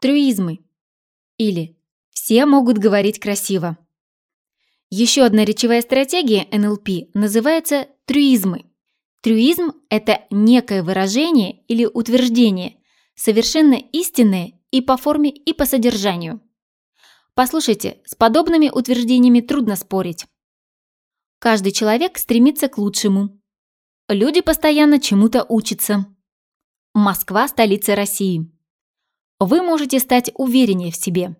Трюизмы. Или «все могут говорить красиво». Еще одна речевая стратегия НЛП называется трюизмы. Трюизм – это некое выражение или утверждение, совершенно истинное и по форме, и по содержанию. Послушайте, с подобными утверждениями трудно спорить. Каждый человек стремится к лучшему. Люди постоянно чему-то учатся. Москва – столица России. Вы можете стать увереннее в себе.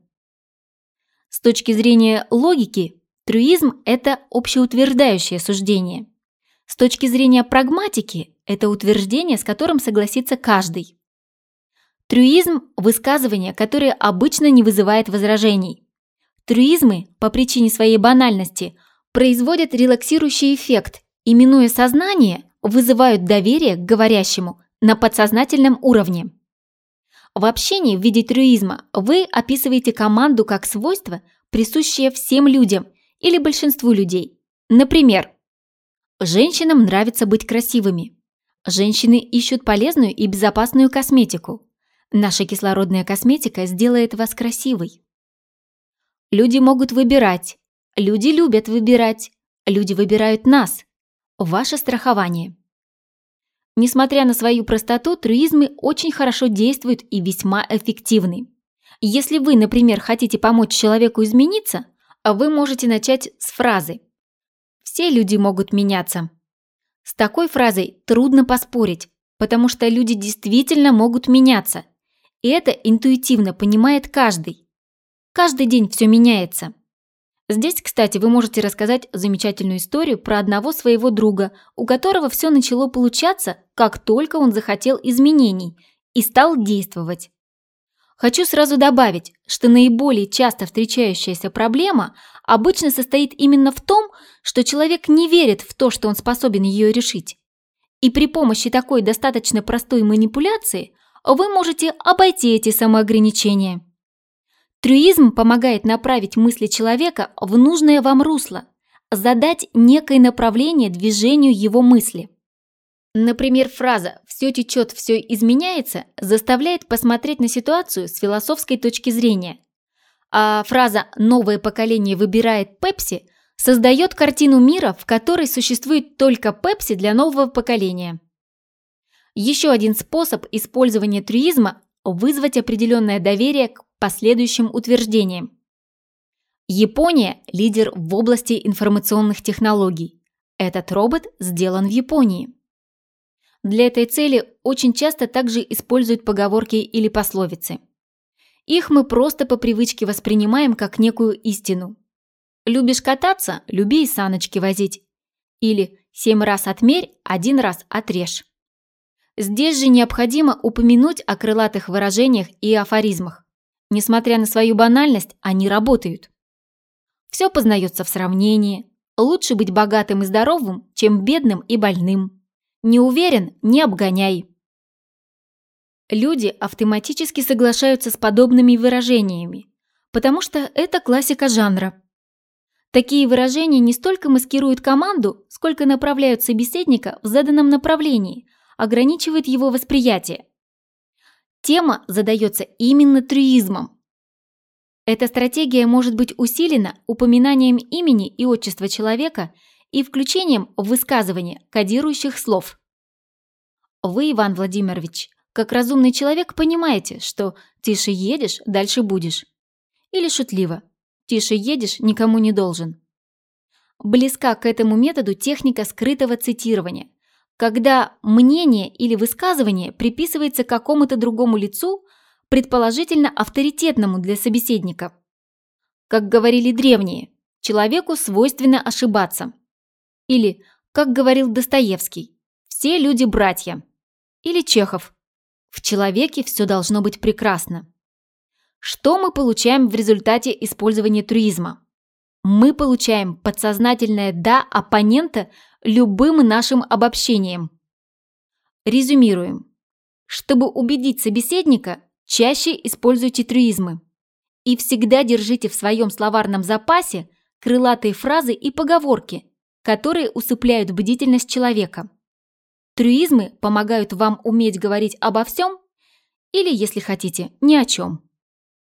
С точки зрения логики, трюизм – это общеутверждающее суждение. С точки зрения прагматики, это утверждение, с которым согласится каждый. Трюизм – высказывание, которое обычно не вызывает возражений. Трюизмы, по причине своей банальности, производят релаксирующий эффект, именуя сознание, вызывают доверие к говорящему на подсознательном уровне. В общении в виде трюизма вы описываете команду как свойство, присущее всем людям или большинству людей. Например, женщинам нравится быть красивыми. Женщины ищут полезную и безопасную косметику. Наша кислородная косметика сделает вас красивой. Люди могут выбирать. Люди любят выбирать. Люди выбирают нас. Ваше страхование. Несмотря на свою простоту, трюизмы очень хорошо действуют и весьма эффективны. Если вы, например, хотите помочь человеку измениться, вы можете начать с фразы «Все люди могут меняться». С такой фразой трудно поспорить, потому что люди действительно могут меняться. И это интуитивно понимает каждый. Каждый день все меняется. Здесь, кстати, вы можете рассказать замечательную историю про одного своего друга, у которого все начало получаться, как только он захотел изменений и стал действовать. Хочу сразу добавить, что наиболее часто встречающаяся проблема обычно состоит именно в том, что человек не верит в то, что он способен ее решить. И при помощи такой достаточно простой манипуляции вы можете обойти эти самоограничения. Трюизм помогает направить мысли человека в нужное вам русло, задать некое направление движению его мысли. Например, фраза «все течет, все изменяется» заставляет посмотреть на ситуацию с философской точки зрения. А фраза «новое поколение выбирает Пепси» создает картину мира, в которой существует только Пепси для нового поколения. Еще один способ использования трюизма – вызвать определенное доверие к последующим утверждениям. Япония – лидер в области информационных технологий. Этот робот сделан в Японии. Для этой цели очень часто также используют поговорки или пословицы. Их мы просто по привычке воспринимаем как некую истину. Любишь кататься – люби и саночки возить. Или семь раз отмерь, один раз отрежь. Здесь же необходимо упомянуть о крылатых выражениях и афоризмах. Несмотря на свою банальность, они работают. Все познается в сравнении. Лучше быть богатым и здоровым, чем бедным и больным. Не уверен – не обгоняй. Люди автоматически соглашаются с подобными выражениями, потому что это классика жанра. Такие выражения не столько маскируют команду, сколько направляют собеседника в заданном направлении, ограничивают его восприятие. Тема задается именно трюизмом. Эта стратегия может быть усилена упоминанием имени и отчества человека и включением в высказывание кодирующих слов. Вы, Иван Владимирович, как разумный человек понимаете, что «тише едешь, дальше будешь». Или шутливо «тише едешь, никому не должен». Близка к этому методу техника скрытого цитирования, когда мнение или высказывание приписывается какому-то другому лицу, предположительно авторитетному для собеседника. Как говорили древние, человеку свойственно ошибаться. Или, как говорил Достоевский, все люди братья. Или Чехов, в человеке все должно быть прекрасно. Что мы получаем в результате использования трюизма? Мы получаем подсознательное «да» оппонента любым нашим обобщением. Резюмируем. Чтобы убедить собеседника, чаще используйте трюизмы. И всегда держите в своем словарном запасе крылатые фразы и поговорки, которые усыпляют бдительность человека. Трюизмы помогают вам уметь говорить обо всем или, если хотите, ни о чем.